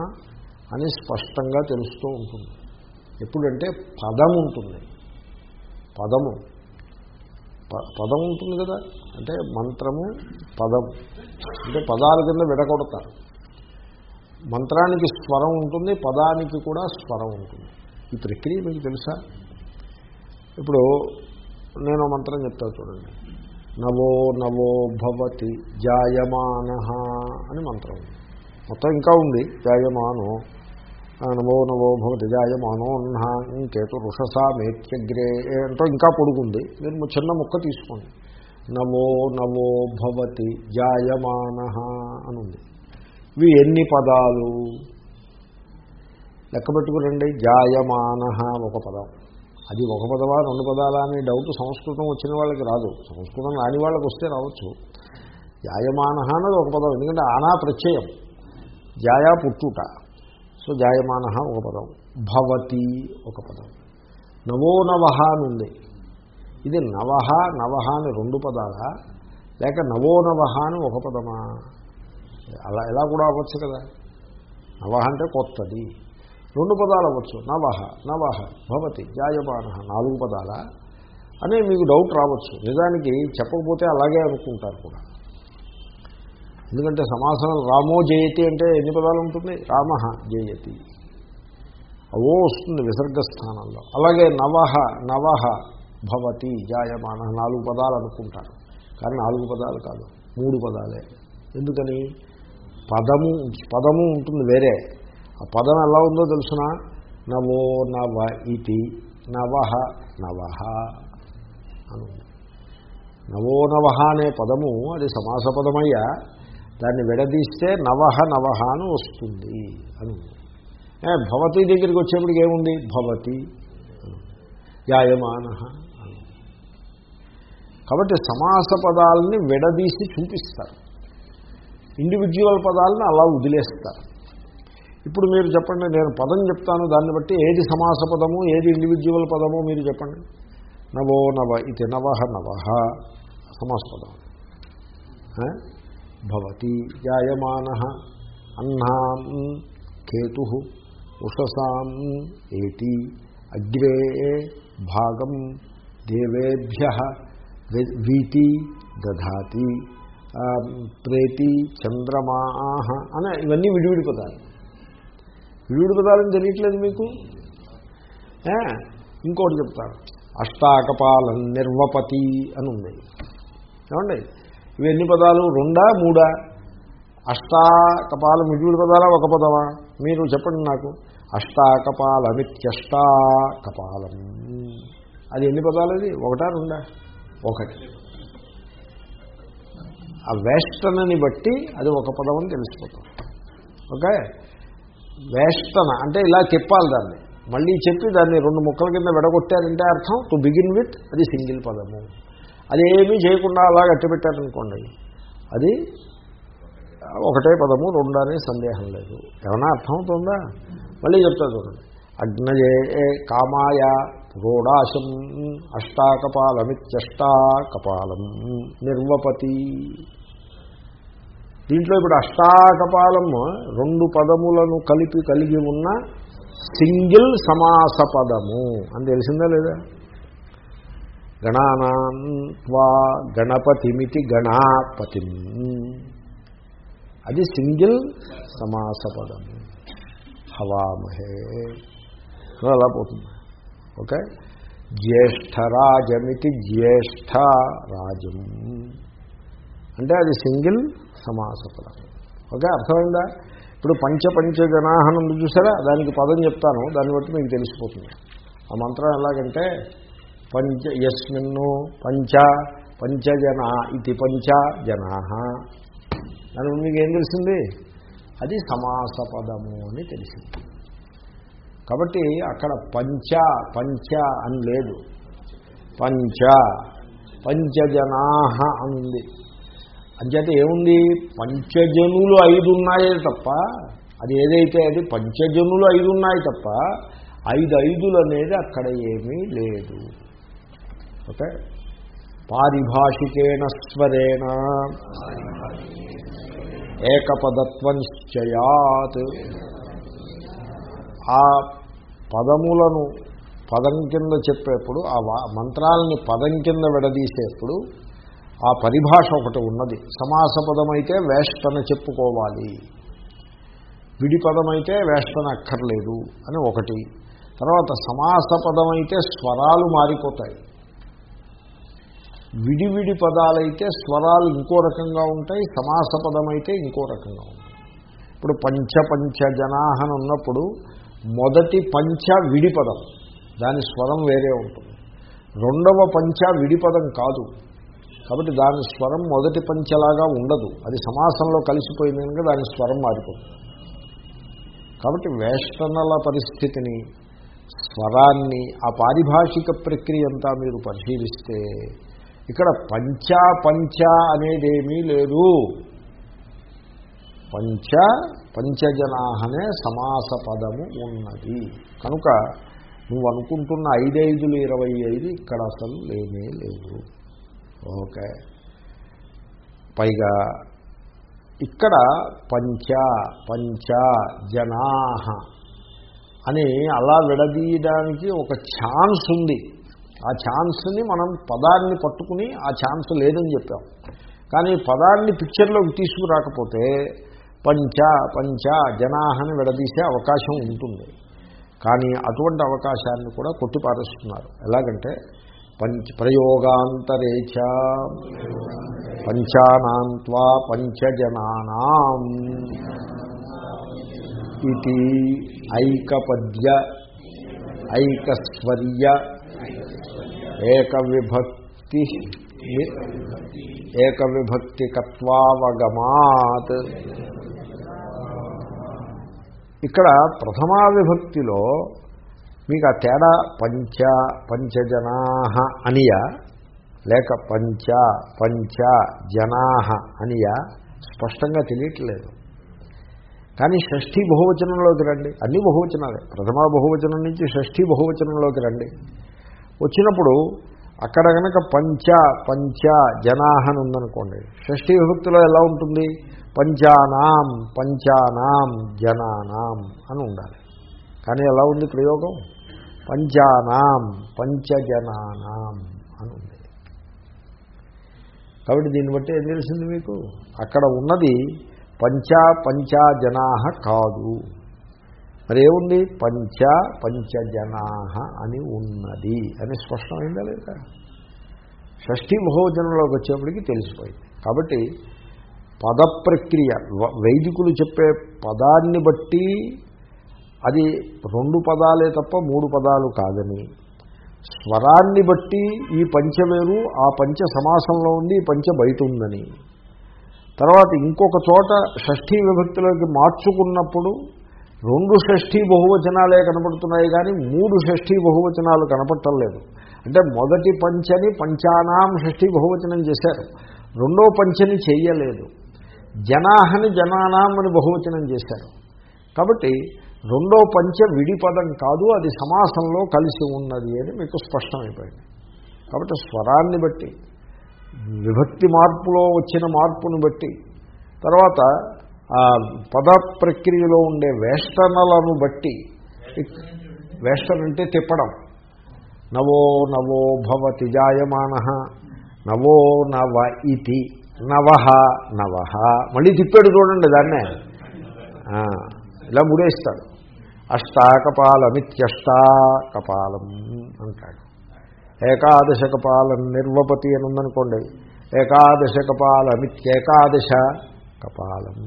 అని స్పష్టంగా తెలుస్తూ ఉంటుంది. ఎప్పుడంటే పదం ఉంటుంది. పదము. పదం ఉంటుంది కదా? అంటే మంత్రము పదం. అంటే పదాల కింద విడగొడతారు. మంత్రానికి స్వరం ఉంటుంది పదానికి కూడా స్వరం ఉంటుంది. ఈ ప్రక్రియ మీకు తెలుసా? ఇప్పుడు నేను మంత్రం చెప్తా చూడండి. నవో నవో భవతి జాయమాన అని మంత్రం. మొత్తం ఇంకా ఉంది జాయమానో. నవో నవో భవతి జాయమానో కేతు రుషసా మేత్యగ్రే. అంటూ ఇంకా పొడుగుంది. మీరు చిన్న ముక్క తీసుకోండి. నవో నవో భవతి జాయమాన అని ఉంది ఇవి ఎన్ని పదాలు? లెక్క పెట్టుకురండి. జాయమాన ఒక పదం. అది ఒక పదవా రెండు పదాలా అని డౌట్ సంస్కృతం వచ్చిన వాళ్ళకి రాదు. సంస్కృతం రాని వాళ్ళకి వస్తే రావచ్చు. జాయమాన అన్నది ఒక పదం. ఎందుకంటే ఆనా ప్రత్యయం. జాయా పుట్టుట. సో జాయమాన ఒక పదం. భవతి ఒక పదం. నవో నవహ అని ఉంది. ఇది నవహ నవహ అని రెండు పదాలా? లేక నవో నవహ అని ఒక పదమా? అలా ఎలా కూడా అవ్వచ్చు కదా? నవహ అంటే కొత్తది. రెండు పదాలు అవ్వచ్చు. నవహ నవహ భవతి జాయమాన నాలుగు పదాలా? అని మీకు డౌట్ రావచ్చు. నిజానికి చెప్పకపోతే అలాగే అనుకుంటారు కూడా. ఎందుకంటే సమాసనం రామో జయతి అంటే ఎన్ని పదాలు ఉంటుంది? రామ జయతి. అవో వస్తుంది విసర్గ స్థానంలో. అలాగే నవహ నవహ భవతి జాయమాన నాలుగు పదాలు అనుకుంటారు. కానీ నాలుగు పదాలు కాదు. మూడు పదాలే. ఎందుకని? పదము పదము ఉంటుంది వేరే. ఆ పదం ఎలా ఉందో తెలుసిన? నవో నవ ఇతి నవహ నవహ అని నవో నవహ అనే పదము అది సమాస పదమయ్యా. దాన్ని విడదీస్తే నవహ నవహ అని వస్తుంది అని భవతి దగ్గరికి వచ్చేప్పటికి ఏముంది? భవతి జాయమాన యాయమాన కాబట్టి సమాస పదాలని విడదీసి చూపిస్తారు. ఇండివిజువల్ పదాలను అలా వదిలేస్తారు. ఇప్పుడు మీరు చెప్పండి నేను పదం చెప్తాను దాన్ని బట్టి ఏది సమాస పదము ఏది ఇండివిజువల్ పదము మీరు చెప్పండి. నవో నవ ఇది నవహ నవహ సమాస పదం. భవతి జాయమాన అన్నాం కేతు ఉషసాం ఏతి అగ్రే భాగం దేవేభ్య వీతి దధాతి. ప్రేతి చంద్రమాహ అనే ఇవన్నీ విడివిడి పదాలు విడివిడి పదాలని తెలియట్లేదు మీకు? ఇంకోటి చెప్తాను అష్టాకపాలం నిర్వపతి అని ఉంది ఏమండి? ఇవి ఎన్ని పదాలు? రెండా మూడా? అష్టాకపాలం విడివిడి పదాలా ఒక పదమా? మీరు చెప్పండి నాకు. అష్టాకపాలమిత్యష్టా కపాలం అది ఎన్ని పదాలు అది ఒకటా రెండా? ఒకటి. ఆ వేష్టనని బట్టి అది ఒక పదం అని తెలిసిపోతుంది. ఓకే? వేష్టన అంటే ఇలా చెప్పాలి దాన్ని. మళ్ళీ చెప్పి దాన్ని రెండు ముక్కల కింద విడగొట్టారంటే అర్థం? టు బిగిన్ విత్ అది సింగిల్ పదము. అది ఏమీ చేయకుండా అలా గట్టిపెట్టారనుకోండి అది ఒకటే పదము రెండు అనే సందేహం లేదు. ఏమైనా అర్థమవుతుందా? మళ్ళీ చెప్తా చూడండి. అగ్నయే కామాయ పురోడాశం అష్టాకపాలమిత్యష్టాకపాలం నిర్వపతి. దీంట్లో ఇప్పుడు అష్టాకపాలం రెండు పదములను కలిపి కలిగి ఉన్న సింగిల్ సమాస పదము అని తెలిసిందా లేదా? గణానాం త్వా గణపతిమితి గణాపతిం. అది సింగిల్ సమాస పదము హవామహే. అలా పోతుంది. ఓకే? జ్యేష్ఠరాజమితి జ్యేష్ఠ రాజం అంటే అది సింగిల్ సమాస పదం ఓకే? అర్థమైందా? ఇప్పుడు పంచ పంచ జనాహనం ఉంది చూసారా? దానికి పదం చెప్తాను. దాన్ని బట్టి మీకు తెలిసిపోతుంది. ఆ మంత్రం ఎలాగంటే పంచ యస్మిన్ను పంచ పంచజన ఇది పంచ జనా దాని మీకు ఏం తెలిసింది? అది సమాస పదము అని తెలిసింది. కాబట్టి అక్కడ పంచ పంచ అని లేదు. పంచ పంచజనాహ అని ఉంది అంచేత ఏముంది? పంచజనులు ఐదు ఉన్నాయే తప్ప అది ఏదైతే అది పంచజనులు ఐదు ఉన్నాయి తప్ప ఐదు ఐదులు అనేది అక్కడ ఏమీ లేదు. ఓకే? పారిభాషికేణ స్వరేణ. ఏకపదత్వ నిశ్చయాత్ ఆ పదములను పదం కింద చెప్పేప్పుడు ఆ వా- మంత్రాలని పదం కింద విడదీసేప్పుడు ఆ పరిభాష ఒకటి ఉన్నది. సమాస పదమైతే వేష్టన చెప్పుకోవాలి. విడి పదమైతే వేష్టన అక్కర్లేదు అని ఒకటి. తర్వాత సమాస పదమైతే స్వరాలు మారిపోతాయి. విడివిడి పదాలైతే స్వరాలు ఇంకో రకంగా ఉంటాయి సమాస పదమైతే ఇంకో రకంగా ఉంటాయి. ఇప్పుడు పంచ పంచ జనాహన ఉన్నప్పుడు మొదటి పంచ విడిపదం. దాని స్వరం వేరే ఉంటుంది. రెండవ పంచ విడిపదం కాదు. కాబట్టి దాని స్వరం మొదటి పంచలాగా ఉండదు. అది సమాసంలో కలిసిపోయింది కనుక దాని స్వరం మారిపోతుంది. కాబట్టి వేష్టనల పరిస్థితిని స్వరాన్ని ఆ పారిభాషిక ప్రక్రియ అంతా మీరు పరిశీలిస్తే ఇక్కడ పంచా పంచ అనేదేమీ లేదు. పంచ పంచజనాహనే సమాస పదము ఉన్నది. కనుక నువ్వు అనుకుంటున్న ఐదైదులు ఇరవై ఐదు ఇక్కడ అసలు లేనే లేదు ఓకే. పైగా ఇక్కడ పంచ పంచ జనాహ అని అలా విడదీయడానికి ఒక ఛాన్స్ ఉంది. ఆ ఛాన్స్ని మనం పదాన్ని పట్టుకుని ఆ ఛాన్స్ లేదని చెప్పాం. కానీ పదాన్ని పిక్చర్లోకి తీసుకురాకపోతే పంచ పంచ జనాహని విడదీసే అవకాశం ఉంటుంది. కానీ అటువంటి అవకాశాన్ని కూడా కొట్టిపారేస్తున్నారు. ఎలాగంటే పంచ ప్రయోగాంతరేచ పంచానాంత్వా పంచజనానాం ఇది ఐకపద్య ఐకస్వర్య ఏకవిభక్తి ఏకవిభక్తికత్వావగమాత్ ఇక్కడ ప్రథమా విభక్తిలో మీకు ఆ తేడా పంచ పంచజనా అనియా లేక పంచ పంచ జనా అనియా స్పష్టంగా తెలియట్లేదు. కానీ షష్ఠీ బహువచనంలోకి రండి. అన్ని బహువచనాలే. ప్రథమా బహువచనం నుంచి షష్ఠీ బహువచనంలోకి రండి. వచ్చినప్పుడు అక్కడ కనుక పంచ పంచ జనాహన్ ఉందనుకోండి. షష్ఠీ విభక్తిలో ఎలా ఉంటుంది? పంచానాం పంచానాం జనానాం అని ఉండాలి. కానీ ఎలా ఉంది ప్రయోగం? పంచానాం పంచజనానాం అని ఉంది. కాబట్టి దీన్ని బట్టి ఏం తెలిసింది మీకు? అక్కడ ఉన్నది పంచా పంచా జనా కాదు. మరి ఏముంది పంచ పంచజనా అని ఉన్నది. అని స్పష్టమైందా లేదా? షష్ఠీ భోజనంలోకి వచ్చేప్పటికి తెలిసిపోయింది. కాబట్టి పద ప్రక్రియ వ- వైదికులు చెప్పే పదాన్ని బట్టి అది రెండు పదాలే తప్ప మూడు పదాలు కాదని. స్వరాన్ని బట్టి ఈ పంచ వేరు ఆ పంచ సమాసంలో ఉంది ఈ పంచ బయట ఉందని. తర్వాత ఇంకొక చోట షష్ఠీ విభక్తిలోకి మార్చుకున్నప్పుడు రెండు షష్ఠీ బహువచనాలే కనపడుతున్నాయి కానీ మూడు షష్ఠీ బహువచనాలు కనపడటం లేదు. అంటే మొదటి పంచని పంచానాం షష్ఠీ బహువచనం చేశారు. రెండో పంచని చెయ్యలేదు జనాహని జనానాం అని బహువచనం చేశారు. కాబట్టి రెండో పంచ విడిపదం కాదు అది సమాసంలో కలిసి ఉన్నది అని మీకు స్పష్టమైపోయింది. కాబట్టి స్వరాన్ని బట్టి విభక్తి మార్పులో వచ్చిన మార్పును బట్టి తర్వాత పద ప్రక్రియలో ఉండే వేష్టనలను బట్టి వేష్టన అంటే తిప్పడం. నవో నవో భవతి జాయమాన నవో నవ ఇతి నవహ నవహ మళ్ళీ తిప్పాడు చూడండి దాన్నే. ఇలా ముడేస్తాడు. అష్టాకపాలమిత్యష్టా కపాలం అంటాడు. ఏకాదశ కపాలం నిర్వపతి అని ఉందనుకోండి ఏకాదశ కపాలమిత్యేకాదశ కపాలం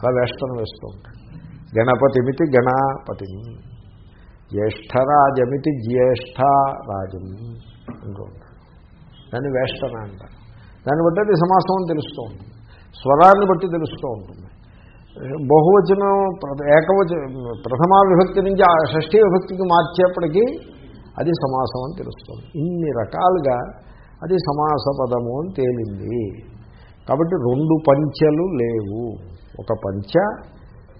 అలా వేష్టం వేస్తూ. ఉంటాడు గణపతిమితి గణపతిని. జ్యేష్ఠరాజమితి జ్యేష్ఠరాజం అంటూ ఉంటాడు దాన్ని వేష్టన అంటారు. దాన్ని బట్టి అది సమాసం అని తెలుస్తూ ఉంటుంది. స్వరాన్ని బట్టి తెలుస్తూ ఉంటుంది. బహువచనం ప్ర- ఏకవచ ప్రథమా విభక్తి నుంచి ఆ షష్ఠీ విభక్తికి మార్చేప్పటికీ అది సమాసం అని తెలుస్తుంది ఇన్ని రకాలుగా అది సమాస పదము అని తేలింది. కాబట్టి రెండు పంచలు లేవు. ఒక పంచ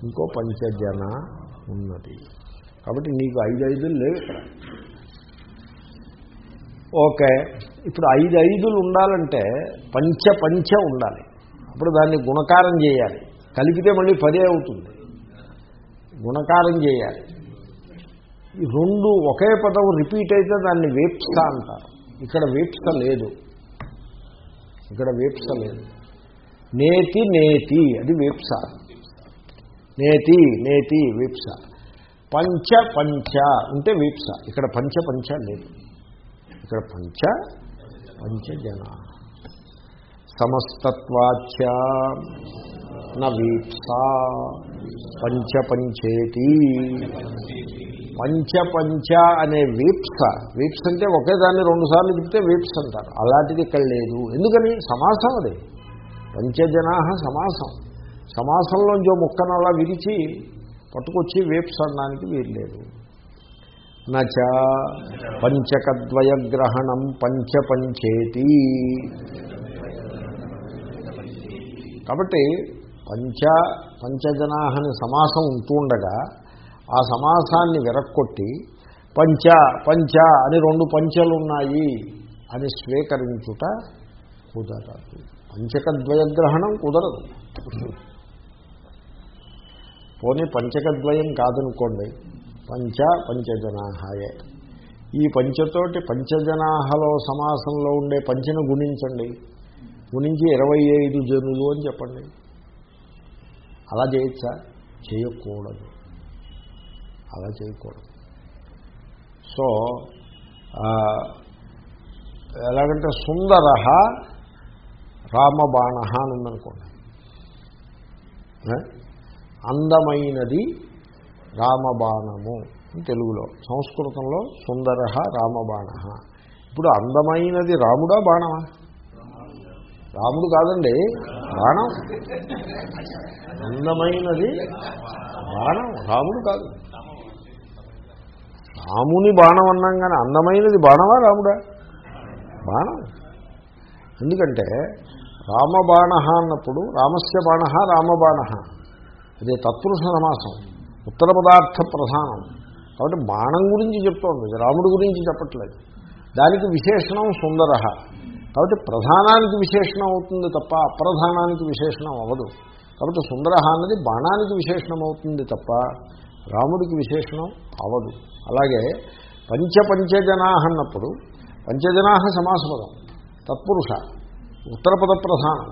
ఇంకో పంచజన ఉన్నది. కాబట్టి నీకు ఐదు ఐదులు లేవు ఇక్కడ. ఓకే. ఇప్పుడు ఐదు ఐదులు ఉండాలంటే పంచ పంచ ఉండాలి. అప్పుడు దాన్ని గుణకారం చేయాలి. కలిపితే మళ్ళీ పదే అవుతుంది. గుణకారం చేయాలి. ఈ రెండు ఒకే పదం రిపీట్ అయితే దాన్ని వేప్స అంటారు. ఇక్కడ వేప్స లేదు. ఇక్కడ వేప్స లేదు. నేతి నేతి అది వీప్స. నేతి నేతి వీప్స. పంచ పంచ ఉంటే వీప్స. ఇక్కడ పంచ పంచ లేదు. ఇక్కడ పంచ పంచజన సమస్తత్వాచ నవీప్స పంచ పంచేతి. పంచ పంచ అనే వీప్స. వీప్స్ అంటే ఒకే దాన్ని చెప్తే వీప్స్ అంటారు. అలాంటిది ఇక్కడ లేదు. ఎందుకని? సమాసం అది. పంచజనా సమాసం. సమాసంలోంచి ముక్కనలా ముక్కను అలా విరిచి పట్టుకొచ్చి వేప్స్ అనడానికి వీల్లేదు. నచ పంచకద్వయగ్రహణం పంచపంచేతి. కాబట్టి పంచ పంచజనాహని సమాసం ఉంటూ ఉండగా ఆ సమాసాన్ని విరక్కొట్టి పంచ పంచ అని రెండు పంచలు ఉన్నాయి అని స్వీకరించుట కుదరదు పంచకద్వయగ్రహణం కుదరదు. పోనీ పంచకద్వయం కాదనుకోండి. పంచ పంచజనాహాయే. ఈ పంచతోటి పంచజనాహలో సమాసంలో ఉండే పంచను గుణించండి. గుణించి ఇరవై ఐదు జనులు అని చెప్పండి. అలా చేయొచ్చా? చేయకూడదు. అలా చేయకూడదు. సో ఎలాగంటే సుందర రామబాణ అని ఉందనుకోండి అందమైనది రామబాణము తెలుగులో. సంస్కృతంలో సుందర రామబాణ ఇప్పుడు అందమైనది రాముడా బాణమా? రాముడు కాదండి బాణం. అందమైనది బాణం రాముడు కాదు. రాముని బాణం అన్నాం కానీ అందమైనది బాణమా రాముడా? బాణం. ఎందుకంటే రామబాణ అన్నప్పుడు రామస్య బాణ రామబాణ. అది తత్పురుష సమాసం ఉత్తర పదార్థ ప్రధానం కాబట్టి బాణం గురించి చెప్తోంది రాముడి గురించి చెప్పట్లేదు. దానికి విశేషణం సుందర. కాబట్టి ప్రధానానికి విశేషణం అవుతుంది తప్ప అప్రధానానికి విశేషణం అవ్వదు. కాబట్టి సుందర అన్నది బాణానికి విశేషణం అవుతుంది తప్ప రాముడికి విశేషణం అవ్వదు. అలాగే పంచ పంచజనా అన్నప్పుడు పంచజనా సమాసపదం తత్పురుష. ఉత్తరపద ప్రధానం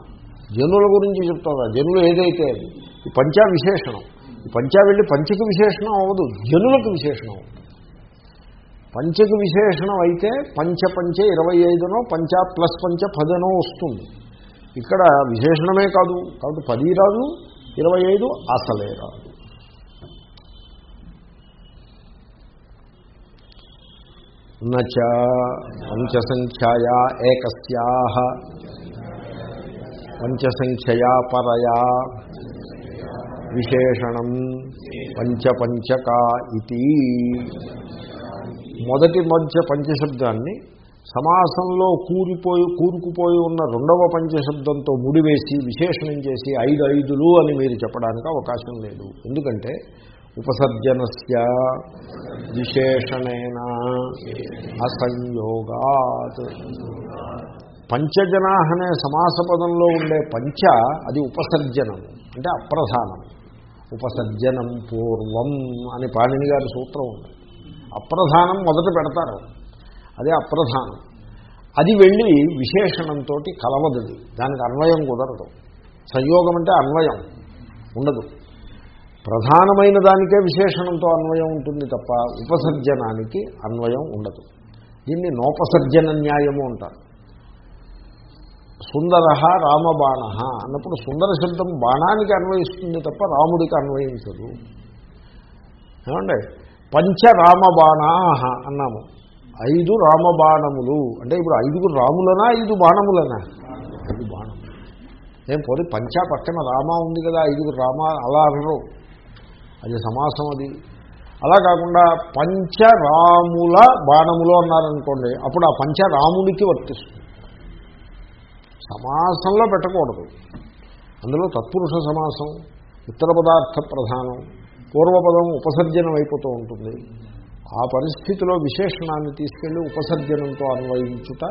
జనుల గురించి చెప్తారా. జనులు ఏదైతే అది? ఈ పంచా విశేషణం. ఈ పంచా వెళ్ళి పంచకు విశేషణం అవ్వదు. జనులకు విశేషణం అవుతుంది పంచకు విశేషణం అయితే పంచ పంచ ఇరవై ఐదునో పంచ ప్లస్ పంచ పదనో వస్తుంది. ఇక్కడ విశేషణమే కాదు. కాబట్టి పది రాదు ఇరవై ఐదు అసలే రాదు. నచ పంచసంఖ్యాయా ఏకస్యా పంచసంఖ్యయా పరయా విశేషణం పంచపంచకా ఇది మొదటి మధ్య పంచశబ్దాన్ని సమాసంలో కూరిపోయి కూరుకుపోయి ఉన్న రెండవ పంచశబ్దంతో ముడివేసి విశేషణం చేసి ఐదు ఐదులు అని మీరు చెప్పడానికి అవకాశం లేదు. ఎందుకంటే ఉపసర్జనస్య విశేషణేన అసంయోగాత్. పంచజనా అనే సమాసపదంలో ఉండే పంచ అది ఉపసర్జనం అంటే అప్రధానం. ఉపసర్జనం పూర్వం అని పాణిని గారి సూత్రం ఉంది. అప్రధానం మొదట పెడతారు. అదే అప్రధానం. అది వెళ్ళి విశేషణంతో కలవదు. దానికి అన్వయం కుదరదు. సంయోగం అంటే అన్వయం. ఉండదు. ప్రధానమైన దానికే విశేషణంతో అన్వయం ఉంటుంది తప్ప ఉపసర్జనానికి అన్వయం ఉండదు. దీన్ని నోపసర్జన న్యాయము అంటారు. సుందర రామబాణ అన్నప్పుడు సుందర శబ్దం బాణానికి అన్వయిస్తుంది తప్ప రాముడికి అన్వయించదు. ఏమండి? పంచరామబాణా అన్నాము. ఐదు రామబాణములు. అంటే ఇప్పుడు ఐదుగురు రాములనా ఐదు బాణములనా? ఐదు బాణములు. ఏం పోనీ పంచా పక్కన రామ ఉంది కదా ఐదుగురు రామ అలా అనరు. అది సమాసం అది. అలా కాకుండా పంచరాముల బాణములు అన్నారనుకోండి అప్పుడు ఆ పంచరామునికి వర్తిస్తుంది. సమాసంలో పెట్టకూడదు. అందులో తత్పురుష సమాసం ఉత్తర పదార్థ ప్రధానం పూర్వపదం ఉపసర్జనం అయిపోతూ ఉంటుంది. ఆ పరిస్థితిలో విశేషణాన్ని తీసుకెళ్ళి ఉపసర్జనంతో అన్వయించుట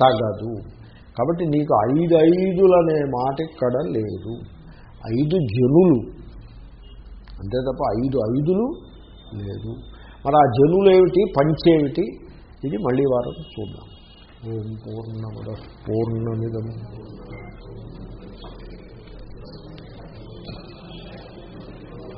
తగదు. కాబట్టి నీకు ఐదు ఐదులనే మాట ఇక్కడ లేదు ఐదు జనులు. అంతే తప్ప ఐదు ఐదులు లేదు. మరి ఆ జనులేమిటి పంచేమిటి ఇది మళ్ళీ వారం చూద్దాం. ఓం పూర్ణముద పూర్ణమిదం.